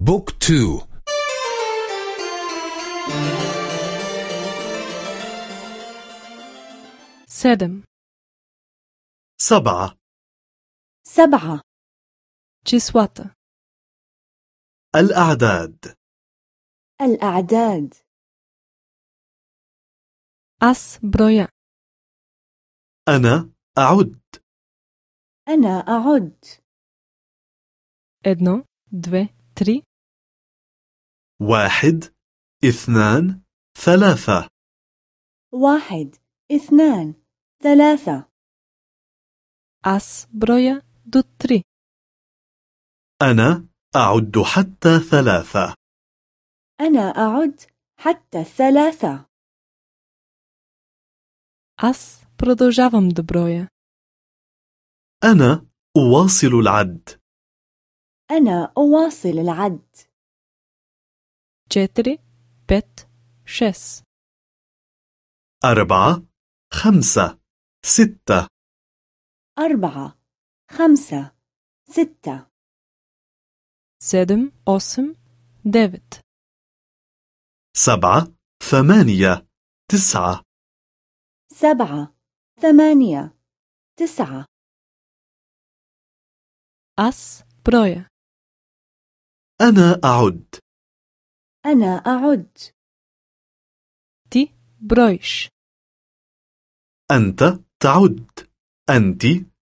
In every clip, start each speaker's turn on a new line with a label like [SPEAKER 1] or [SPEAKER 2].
[SPEAKER 1] book two.
[SPEAKER 2] седем
[SPEAKER 3] سبعة.
[SPEAKER 4] سبعة.
[SPEAKER 2] числата
[SPEAKER 3] الأعداد.
[SPEAKER 4] الأعداد.
[SPEAKER 2] аз броя
[SPEAKER 3] أنا أعد.
[SPEAKER 4] أنا أعد.
[SPEAKER 2] едно две три.
[SPEAKER 3] واحد اثنان ثلاثة
[SPEAKER 4] واحد اثنان ثلاثة
[SPEAKER 2] аз броя до три,
[SPEAKER 3] أنا أعد حتى ثلاثة
[SPEAKER 4] أنا أعد حتى الثلاثة
[SPEAKER 2] аз продължавам да броя.
[SPEAKER 3] أنا أواصل العد
[SPEAKER 4] أنا أواصل العد
[SPEAKER 2] 4 5 6
[SPEAKER 3] أربعة خمسة ستة.
[SPEAKER 4] أربعة خمسة ستة.
[SPEAKER 2] سدم أسم دافت
[SPEAKER 3] سبعة ثمانية تسعة.
[SPEAKER 4] سبعة ثمانية تسعة.
[SPEAKER 2] أس برويا
[SPEAKER 3] أنا أعد.
[SPEAKER 4] أنا أعد.
[SPEAKER 2] تي برويش
[SPEAKER 3] أنت تعد. أنت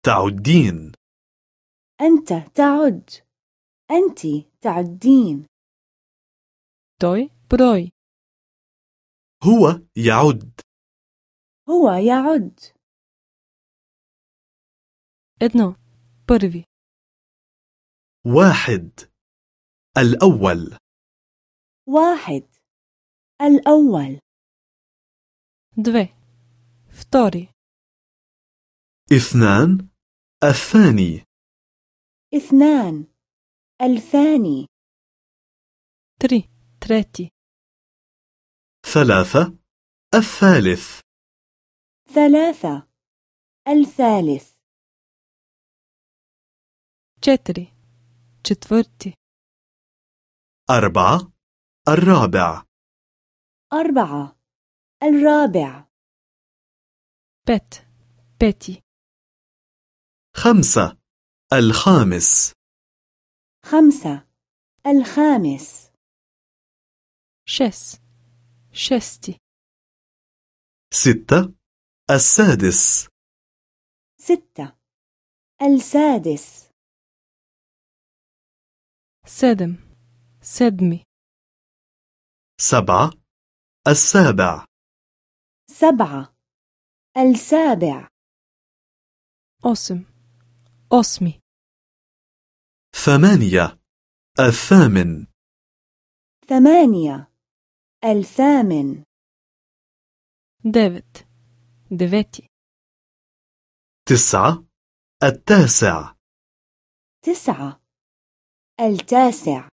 [SPEAKER 3] تعدين.
[SPEAKER 4] أنت تعد. أنت تعدين.
[SPEAKER 2] توي بروي
[SPEAKER 3] هو يعد.
[SPEAKER 4] هو يعد.
[SPEAKER 2] ادنو بروي
[SPEAKER 3] واحد. الأول.
[SPEAKER 4] واحد. الأول.
[SPEAKER 2] دفي فطوري.
[SPEAKER 3] اثنان. الثاني.
[SPEAKER 4] اثنان. الثاني.
[SPEAKER 2] تري. تريتي.
[SPEAKER 3] ثلاثة. الثالث.
[SPEAKER 4] ثلاثة. الثالث.
[SPEAKER 2] تشتري تشتفرتي
[SPEAKER 3] أربعة. الرابع.
[SPEAKER 4] أربعة. الرابع.
[SPEAKER 2] بت بتي
[SPEAKER 3] خمسة. الخامس.
[SPEAKER 4] خمسة. الخامس.
[SPEAKER 2] شس شستي
[SPEAKER 3] ستة. السادس.
[SPEAKER 4] ستة. السادس.
[SPEAKER 2] سدم سدمي
[SPEAKER 3] سبعة السابع.
[SPEAKER 4] سبعة السابع.
[SPEAKER 2] أسم أسمي
[SPEAKER 3] ثمانية. الثامن.
[SPEAKER 4] ثمانية. الثامن.
[SPEAKER 2] دفت دفتي
[SPEAKER 3] تسعة. التاسع.
[SPEAKER 4] تسعة. التاسع.